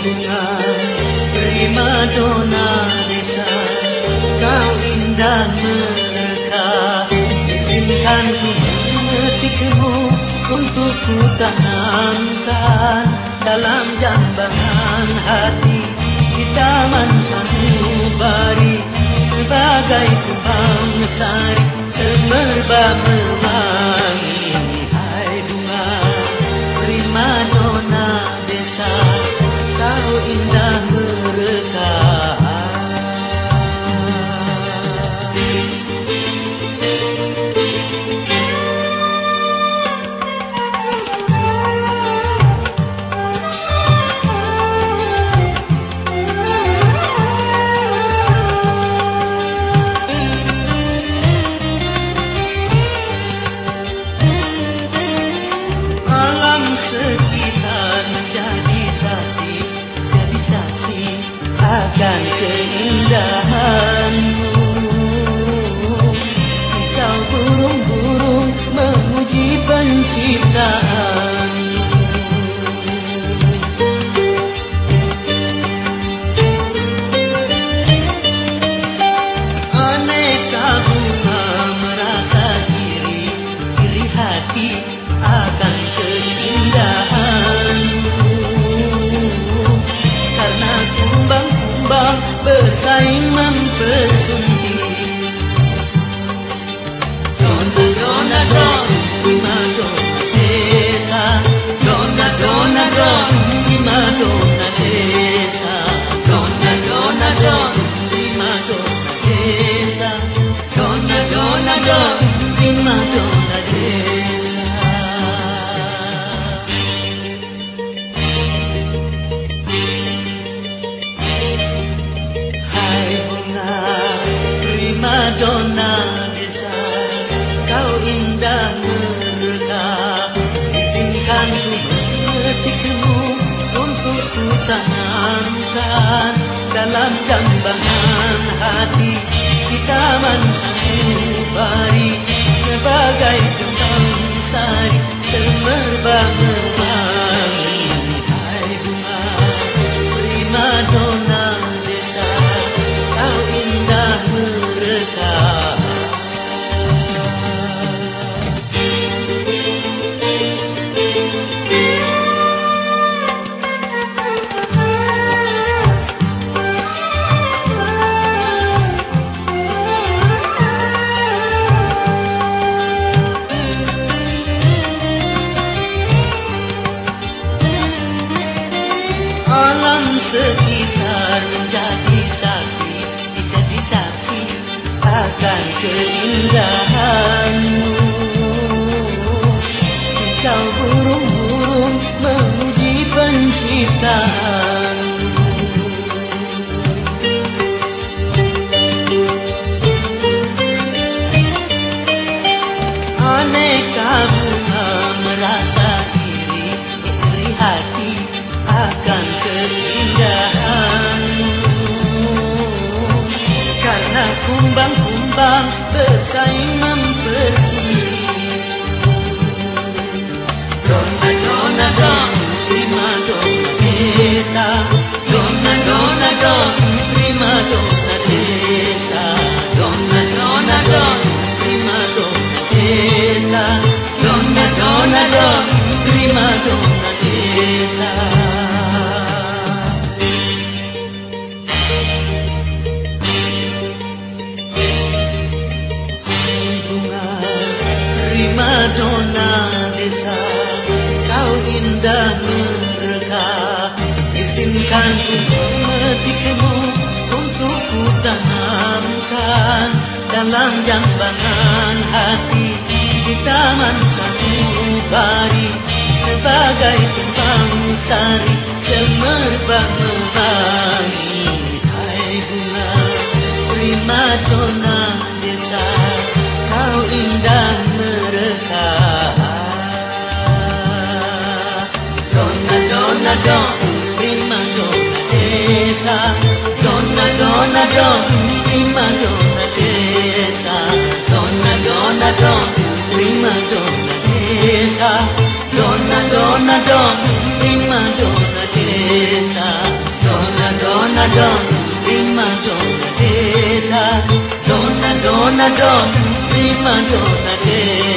Bunga Prima dona desa Kau indah mereka. Izinkan ku memetikmu Untuk ku tanamkan Dalam jambangan hati Di taman sanubari Sebagai kembang sari Semerbak memanggil tahu indahmu akan keindahanmu. Kau burung-burung memuji penciptaan. Aneka bunga merasa diri, diri hati Dalam jambangan hati Di taman sanubari Sebagai kembang sari Semerbak alam sekitar menjadi saksi menjadi saksi akan keindahanmu. Kicau burung-burung memuji penciptaanmu donna desa bunga prima donna desa kau indah mereka izinkan ku memetikmu untuk ku tanamkan dalam jambangan hati di taman sanubari bagai tumbang sari semerbak memangi Hai bunga primadona desa kau indah mereka Dona dona don prima primadona desa Dona dona don prima primadona desa Dona dona don prima primadona desa donna donna don prima donna desa. Donna donna don prima donna desa. Donna donna donna donna prima donna